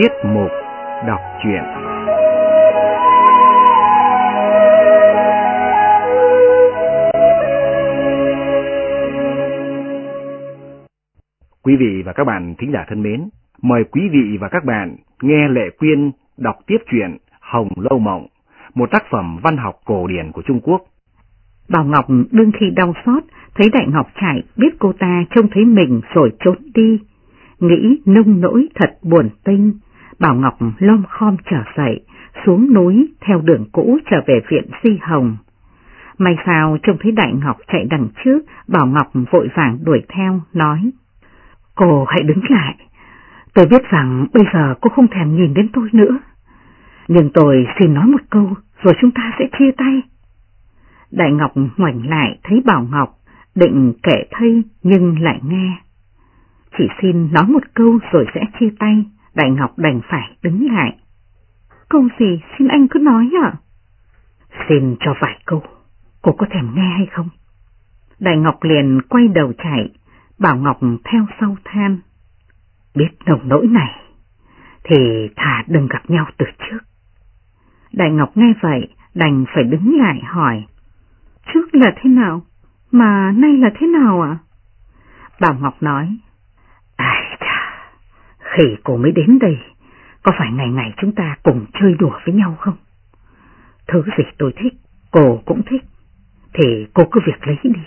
Tiết mục đọc truyện Quý vị và các bạn thính giả thân mến, mời quý vị và các bạn nghe Lệ Quyên đọc tiếp truyện Hồng Lâu Mộng, một tác phẩm văn học cổ điển của Trung Quốc. Bảo Ngọc đương khi đau xót, thấy Đại Ngọc chạy, biết cô ta trông thấy mình rồi trốn đi. Nghĩ nông nỗi thật buồn tinh, Bảo Ngọc lom khom trở dậy, xuống núi theo đường cũ trở về viện Di Hồng. May sao trông thấy Đại Ngọc chạy đằng trước, Bảo Ngọc vội vàng đuổi theo, nói. Cô hãy đứng lại, tôi biết rằng bây giờ cô không thèm nhìn đến tôi nữa. Nhưng tôi xin nói một câu, rồi chúng ta sẽ chia tay. Đại Ngọc ngoảnh lại thấy Bảo Ngọc, định kể thay nhưng lại nghe. Chỉ xin nói một câu rồi sẽ chia tay, Đại Ngọc đành phải đứng lại. Câu gì xin anh cứ nói ạ? Xin cho vài câu, cô có thèm nghe hay không? Đại Ngọc liền quay đầu chạy, Bảo Ngọc theo sau than. Biết nồng nỗi này, thì thà đừng gặp nhau từ trước. Đại Ngọc nghe vậy, đành phải đứng lại hỏi. Trước là thế nào? Mà nay là thế nào ạ? Bảo Ngọc nói. Khi cô mới đến đây, có phải ngày ngày chúng ta cùng chơi đùa với nhau không? Thứ gì tôi thích, cô cũng thích, thì cô cứ việc lấy đi.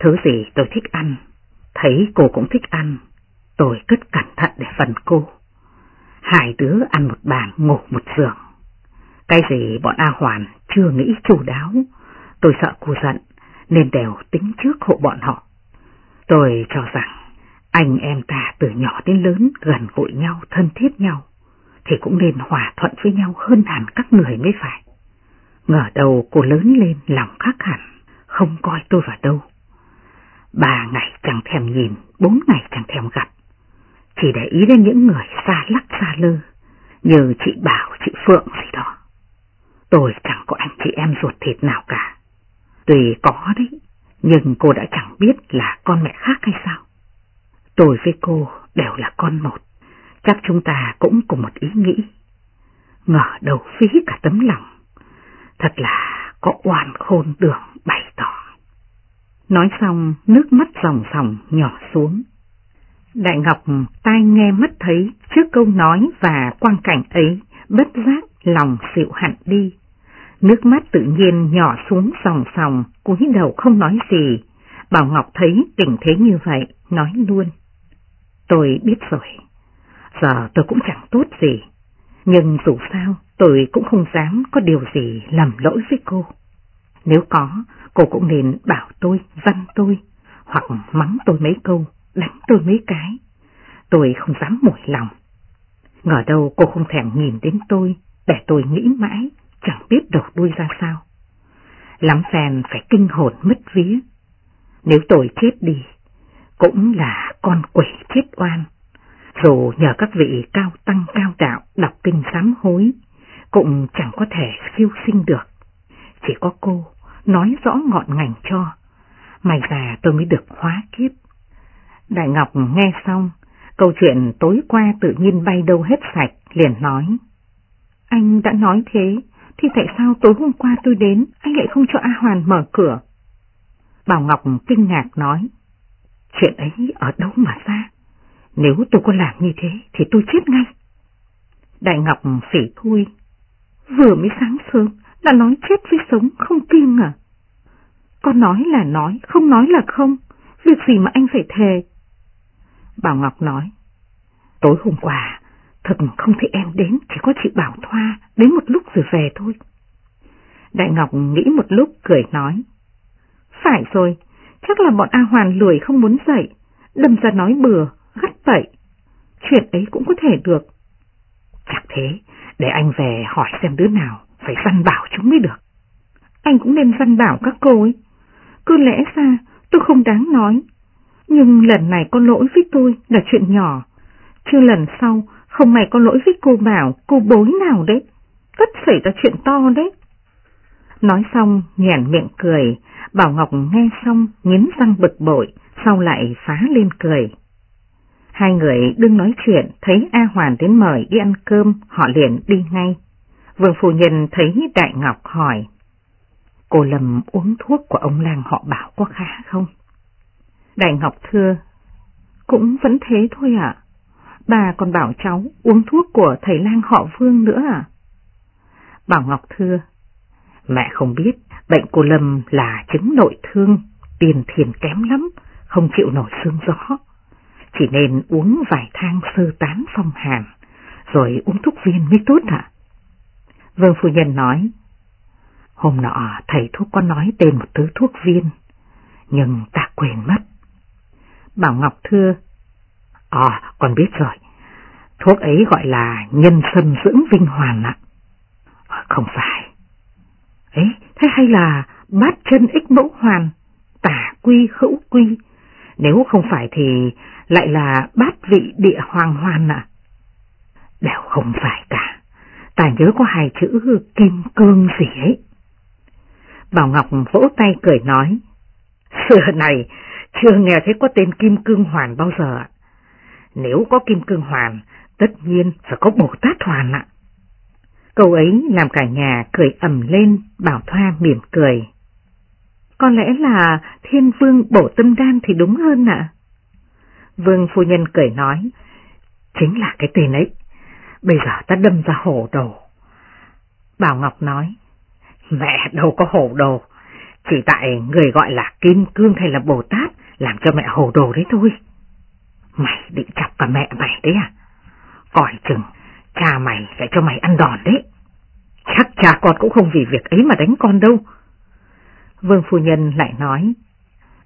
Thứ gì tôi thích ăn, thấy cô cũng thích ăn, tôi cất cẩn thận để phần cô. Hai đứa ăn một bàn ngủ một giường. Cái gì bọn A Hoàn chưa nghĩ chu đáo, tôi sợ cô giận nên đều tính trước hộ bọn họ. Tôi cho rằng anh em ta từ nhỏ đến lớn gần gũi nhau, thân thiết nhau, thì cũng nên hòa thuận với nhau hơn hẳn các người mới phải. Ngờ đầu cô lớn lên lòng khác hẳn, không coi tôi vào đâu. Ba ngày chẳng thèm nhìn, bốn ngày chẳng thèm gặp. Chỉ để ý đến những người xa lắc xa lơ, như chị Bảo, chị Phượng gì đó. Tôi chẳng có anh chị em ruột thịt nào cả. Tuy có đấy, nhưng cô đã chẳng biết là con mẹ khác hay sao. Tôi với cô đều là con một, chắc chúng ta cũng cùng một ý nghĩ. Ngờ đầu phí cả tấm lòng, thật là có oan khôn đường bày tỏ. Nói xong, nước mắt ròng ròng nhỏ xuống. Đại Ngọc tai nghe mắt thấy trước câu nói và quang cảnh ấy, bất giác lòng xịu hẳn đi. Nước mắt tự nhiên nhỏ xuống sòng sòng, cúi đầu không nói gì. Bảo Ngọc thấy tình thế như vậy, nói luôn. Tôi biết rồi, giờ tôi cũng chẳng tốt gì, nhưng dù sao tôi cũng không dám có điều gì lầm lỗi với cô. Nếu có, cô cũng nên bảo tôi, văn tôi, hoặc mắng tôi mấy câu, đánh tôi mấy cái. Tôi không dám mỏi lòng. Ngờ đâu cô không thèm nhìn đến tôi, để tôi nghĩ mãi, chẳng biết đầu đuôi ra sao. Lắm phèn phải kinh hồn mất vía. Nếu tôi chết đi, cũng là con quỷ chết oan. Dù nhờ các vị cao tăng cao đạo đọc kinh sám hối, cũng chẳng có thể siêu sinh được. Chỉ có cô nói rõ ngọn ngành cho, may ra tôi mới được hóa kiếp. Đại Ngọc nghe xong, câu chuyện tối qua tự nhiên bay đâu hết sạch, liền nói. Anh đã nói thế, thì tại sao tối hôm qua tôi đến, anh lại không cho A Hoàn mở cửa? Bảo Ngọc kinh ngạc nói, chuyện ấy ở đâu mà ra? Nếu tôi có làm như thế thì tôi chết ngay. Đại Ngọc phỉ thui, vừa mới sáng sớm đã nói chết với sống không kiêng à? Con nói là nói, không nói là không, việc gì mà anh phải thề? Bảo Ngọc nói, tối hôm qua Thật không thấy em đến, chỉ có chị Bảo Thoa đến một lúc rồi về thôi. Đại Ngọc nghĩ một lúc cười nói. Phải rồi, chắc là bọn A Hoàn lười không muốn dậy, đâm ra nói bừa, gắt vậy Chuyện ấy cũng có thể được. Chắc thế, để anh về hỏi xem đứa nào, phải văn bảo chúng mới được. Anh cũng nên văn bảo các cô ấy. Cứ lẽ ra tôi không đáng nói, nhưng lần này có lỗi với tôi là chuyện nhỏ, chứ lần sau không may có lỗi với cô Bảo, cô bối nào đấy, tất xảy ra chuyện to đấy. Nói xong, nhàn miệng cười, Bảo Ngọc nghe xong, nghiến răng bực bội, sau lại phá lên cười. Hai người đừng nói chuyện, thấy A Hoàn đến mời đi ăn cơm, họ liền đi ngay. Vương Phu Nhân thấy Đại Ngọc hỏi, cô Lâm uống thuốc của ông làng họ bảo có khá không? Đại Ngọc thưa, cũng vẫn thế thôi ạ. Bà còn bảo cháu uống thuốc của thầy lang họ Vương nữa à? Bảo Ngọc thưa, mẹ không biết bệnh của Lâm là chứng nội thương, tiền thiền kém lắm, không chịu nổi sương gió. Chỉ nên uống vài thang sơ tán phong hàn, rồi uống thuốc viên mới tốt ạ. Vương Phu Nhân nói, hôm nọ thầy thuốc có nói tên một thứ thuốc viên, nhưng ta quên mất. Bảo Ngọc thưa, À, con biết rồi. Thuốc ấy gọi là nhân sâm dưỡng vinh hoàn ạ. À, không phải. Hay là bát chân ích mẫu hoàn, tả quy hữu quy. Nếu không phải thì lại là bát vị địa hoàng hoàn ạ. Đều không phải cả. Ta nhớ có hai chữ kim cương gì ấy. Bảo Ngọc vỗ tay cười nói. Xưa này chưa nghe thấy có tên kim cương hoàn bao giờ ạ. Nếu có kim cương hoàn, tất nhiên phải có Bồ Tát hoàn ạ. Câu ấy làm cả nhà cười ầm lên, bảo Thoa mỉm cười. Có lẽ là thiên vương bổ tâm đan thì đúng hơn ạ. Vương phu nhân cười nói, chính là cái tên ấy, bây giờ ta đâm ra hổ đồ. Bảo Ngọc nói, mẹ đâu có hổ đồ, chỉ tại người gọi là Kim Cương hay là Bồ Tát làm cho mẹ hổ đồ đấy thôi. Mày định chọc cả mẹ mày đấy à? Coi chừng, cha mày lại cho mày ăn đòn đấy. Chắc cha con cũng không vì việc ấy mà đánh con đâu. Vương phu nhân lại nói,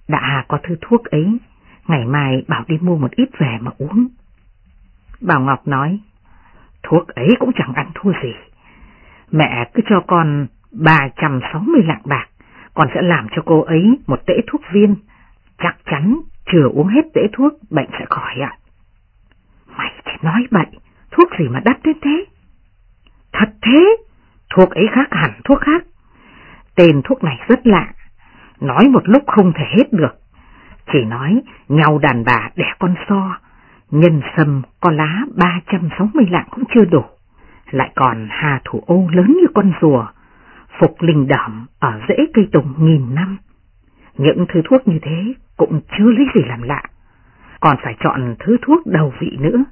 đã có thứ thuốc ấy, ngày mai bảo đi mua một ít về mà uống. Bảo Ngọc nói, thuốc ấy cũng chẳng ăn thua gì. Mẹ cứ cho con 360 lạng bạc, con sẽ làm cho cô ấy một tễ thuốc viên, chắc chắn chưa uống hết tễ thuốc, bệnh sẽ khỏi ạ. Mày chỉ nói bậy, thuốc gì mà đắt đến thế? Thật thế, thuốc ấy khác hẳn thuốc khác. Tên thuốc này rất lạ, nói một lúc không thể hết được. Chỉ nói nhau đàn bà đẻ con so, nhân sâm có lá 360 lạng cũng chưa đủ. Lại còn hà thủ ô lớn như con rùa, phục linh đẩm ở rễ cây tùng nghìn năm. Những thứ thuốc như thế cũng chưa lấy gì làm lạ, còn phải chọn thứ thuốc đầu vị nữa.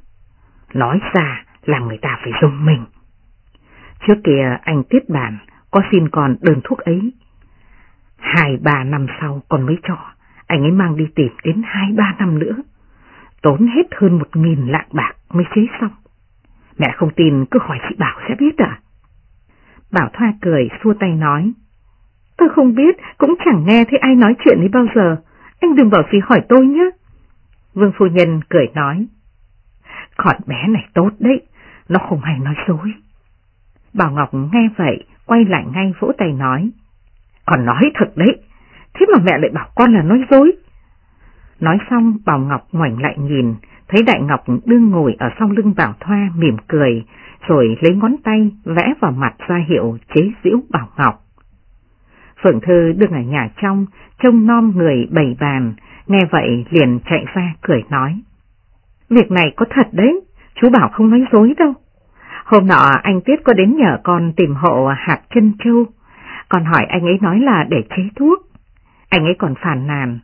Nói ra làm người ta phải dùng mình. Trước kia anh Tiết Bản có xin con đơn thuốc ấy. Hai ba năm sau còn mới cho, anh ấy mang đi tìm đến hai ba năm nữa. Tốn hết hơn một nghìn lạng bạc mới chế xong. Mẹ không tin cứ hỏi chị Bảo sẽ biết à? Bảo Thoa cười xua tay nói. Tôi không biết, cũng chẳng nghe thấy ai nói chuyện ấy bao giờ. Anh đừng bảo gì hỏi tôi nhé. Vương Phu Nhân cười nói. Con bé này tốt đấy, nó không hay nói dối. Bảo Ngọc nghe vậy, quay lại ngay vỗ tay nói. Còn nói thật đấy, thế mà mẹ lại bảo con là nói dối. Nói xong Bảo Ngọc ngoảnh lại nhìn, thấy Đại Ngọc đương ngồi ở sau lưng Bảo Thoa mỉm cười, rồi lấy ngón tay vẽ vào mặt ra hiệu chế giễu Bảo Ngọc. Phượng Thư đứng ở nhà trong, trông non người bầy bàn, nghe vậy liền chạy ra cười nói. Việc này có thật đấy, chú bảo không nói dối đâu. Hôm nọ anh Tiết có đến nhờ con tìm hộ hạt chân châu, còn hỏi anh ấy nói là để chế thuốc. Anh ấy còn phản nàn,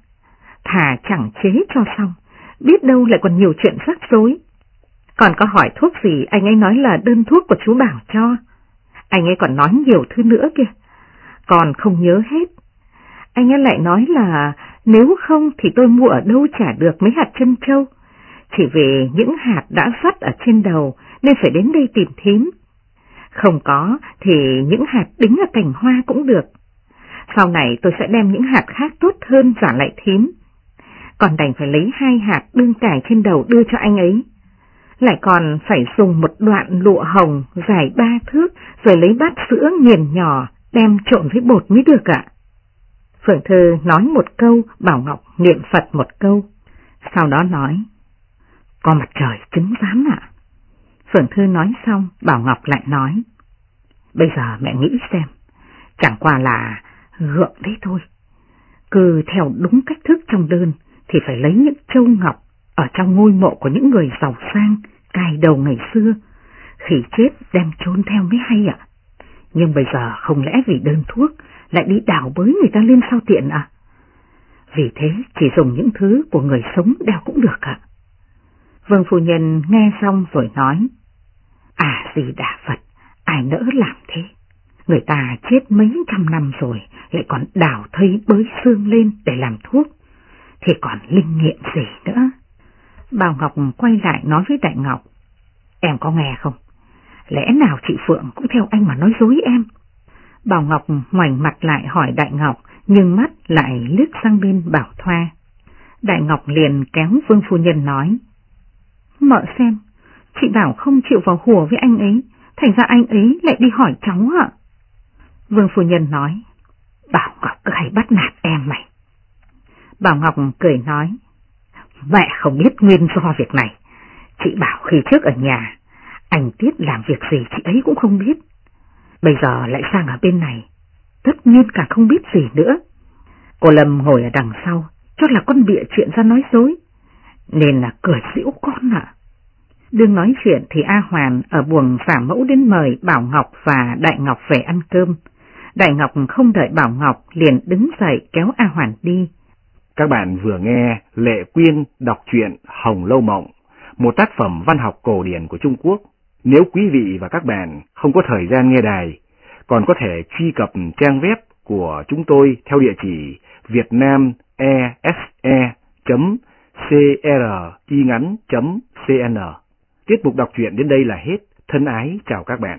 thà chẳng chế cho xong, biết đâu lại còn nhiều chuyện rắc rối. Còn có hỏi thuốc gì anh ấy nói là đơn thuốc của chú bảo cho. Anh ấy còn nói nhiều thứ nữa kìa còn không nhớ hết. Anh ấy lại nói là nếu không thì tôi mua ở đâu trả được mấy hạt chân châu. Chỉ vì những hạt đã phát ở trên đầu nên phải đến đây tìm thím. Không có thì những hạt đính ở cành hoa cũng được. Sau này tôi sẽ đem những hạt khác tốt hơn trả lại thím. Còn đành phải lấy hai hạt đương cải trên đầu đưa cho anh ấy. Lại còn phải dùng một đoạn lụa hồng dài ba thước rồi lấy bát sữa nghiền nhỏ đem trộn với bột mới được ạ. Phượng Thư nói một câu, Bảo Ngọc niệm Phật một câu, sau đó nói, có mặt trời chứng giám ạ. Phượng Thư nói xong, Bảo Ngọc lại nói, bây giờ mẹ nghĩ xem, chẳng qua là gượng đấy thôi. Cứ theo đúng cách thức trong đơn thì phải lấy những châu ngọc, ở trong ngôi mộ của những người giàu sang, cài đầu ngày xưa, khi chết đem trốn theo mới hay ạ. Nhưng bây giờ không lẽ vì đơn thuốc lại đi đảo bới người ta lên sao tiện à? Vì thế chỉ dùng những thứ của người sống đeo cũng được ạ. Vương phu nhân nghe xong rồi nói, À gì đà Phật, ai nỡ làm thế? Người ta chết mấy trăm năm rồi, lại còn đào thây bới xương lên để làm thuốc, thì còn linh nghiệm gì nữa? Bảo Ngọc quay lại nói với Đại Ngọc, em có nghe không? Lẽ nào chị Phượng cũng theo anh mà nói dối em? Bảo Ngọc ngoảnh mặt lại hỏi Đại Ngọc, nhưng mắt lại lướt sang bên Bảo Thoa. Đại Ngọc liền kéo Vương Phu Nhân nói, Mợ xem, chị Bảo không chịu vào hùa với anh ấy, thành ra anh ấy lại đi hỏi cháu ạ. Vương Phu Nhân nói, Bảo Ngọc cứ hay bắt nạt em mày. Bảo Ngọc cười nói, mẹ không biết nguyên do việc này. Chị bảo khi trước ở nhà, anh Tiết làm việc gì chị ấy cũng không biết. Bây giờ lại sang ở bên này, tất nhiên cả không biết gì nữa. Cô Lâm ngồi ở đằng sau, cho là con bịa chuyện ra nói dối, nên là cười dĩu con ạ. Đương nói chuyện thì A Hoàn ở buồng giả mẫu đến mời Bảo Ngọc và Đại Ngọc về ăn cơm. Đại Ngọc không đợi Bảo Ngọc liền đứng dậy kéo A Hoàn đi. Các bạn vừa nghe Lệ Quyên đọc truyện Hồng Lâu Mộng, một tác phẩm văn học cổ điển của Trung Quốc. Nếu quý vị và các bạn không có thời gian nghe đài, còn có thể truy cập trang web của chúng tôi theo địa chỉ vietnamese.com vietnamese.cringắn.cn. Tiết mục đọc truyện đến đây là hết. Thân ái chào các bạn.